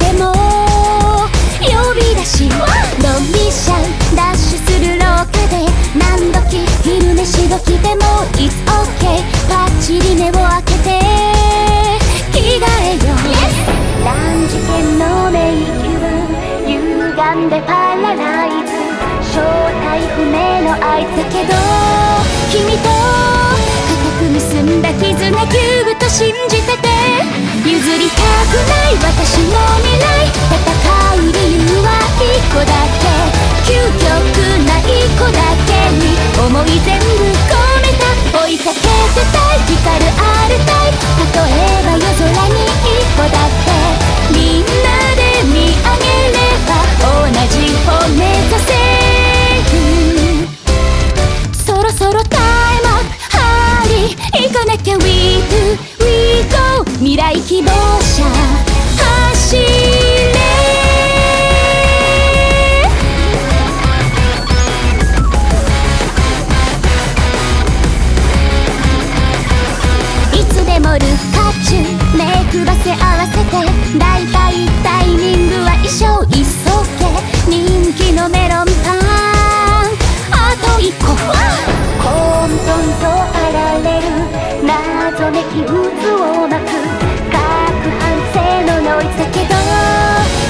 でも呼び出しドミシャンダッシュする廊下で何時昼飯時でも It's OK パッチリ目を開けて着替えよ、yes! ランジ犬の迷宮歪んでパラライズ正体不明の合図けど君と固く結んだ絆キューブと信じてて譲りたくない私の未来くばせ合わせて大体タイミングは衣装一生急げ人気のメロンパンあと一個。混沌とあられる。謎めき渦を巻く。各反省のノイズだけど。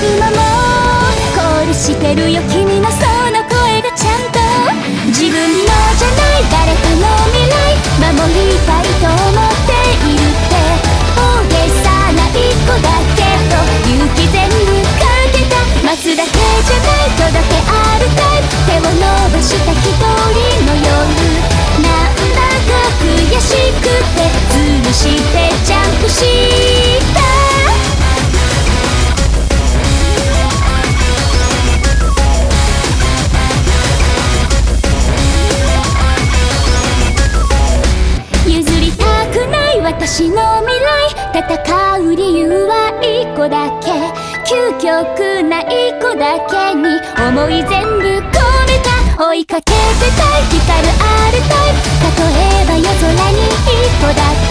今もコールしてるよ。私の未来戦う理由は一個だけ。究極な一個だけに思い全部込めた。追いかけてたい光るあるタイプ例えば夜空に一個だけ。